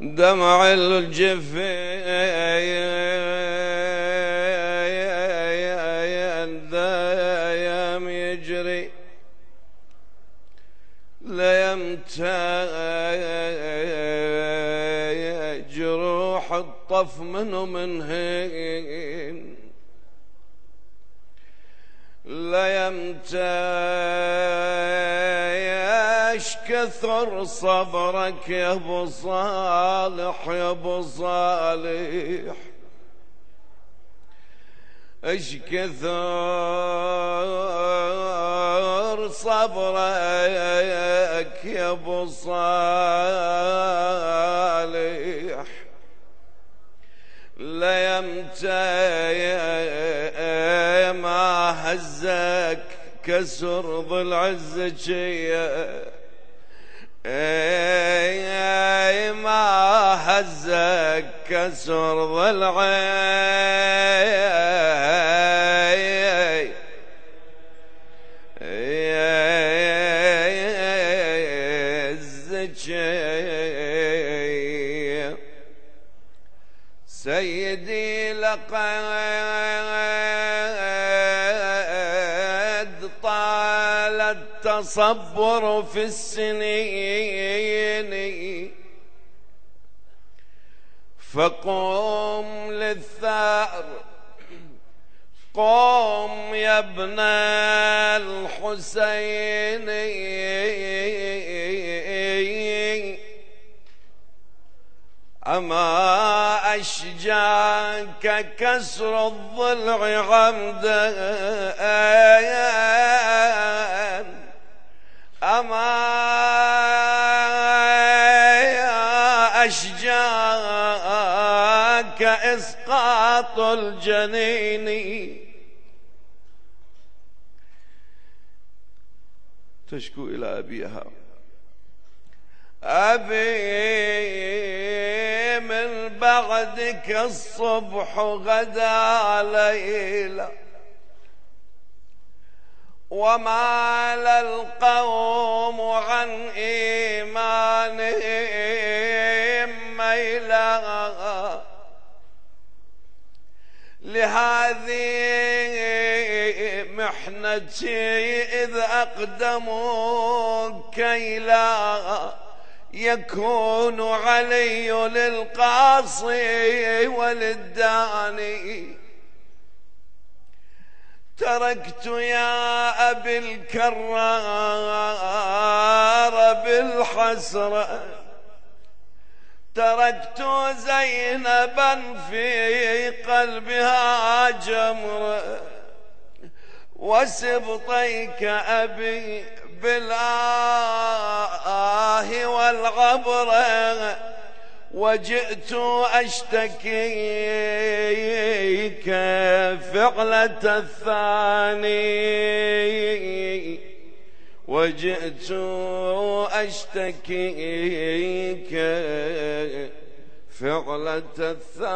دمع الجفين دايم يجري ليمتى جروح الطف منه من هين. ليمتى إيش كثر صبرك يا أبو صالح يا أبو صالح. إيش كثر صبرك يا أبو صالح. ليمتى ما هزك كسر ضلع الزكيه اي ما هزك كسر ضلعي. سيدي لقد التصبر في السنين. فقوم للثار قوم يا ابن الحسين. أما أشجاك كسر الضلع عمدا. أما أشجاك إسقاط الجنين. تشكو إلى أبيها. أبي من بعدك الصبح غدا ليلا ومال القوم عن إيمانهم ميلا. لهذه محنتي إذ أقدموا كيلا. يكون علي للقاصي وللداني. تركت يا أبي الكرار بالحسرة. تركت زينبا في قلبها جمرة. وسبطيك أبي بالآه والغبرة. وجئت أشتكيك فعلة الثاني. وجئت أشتكيك فعلة الثاني.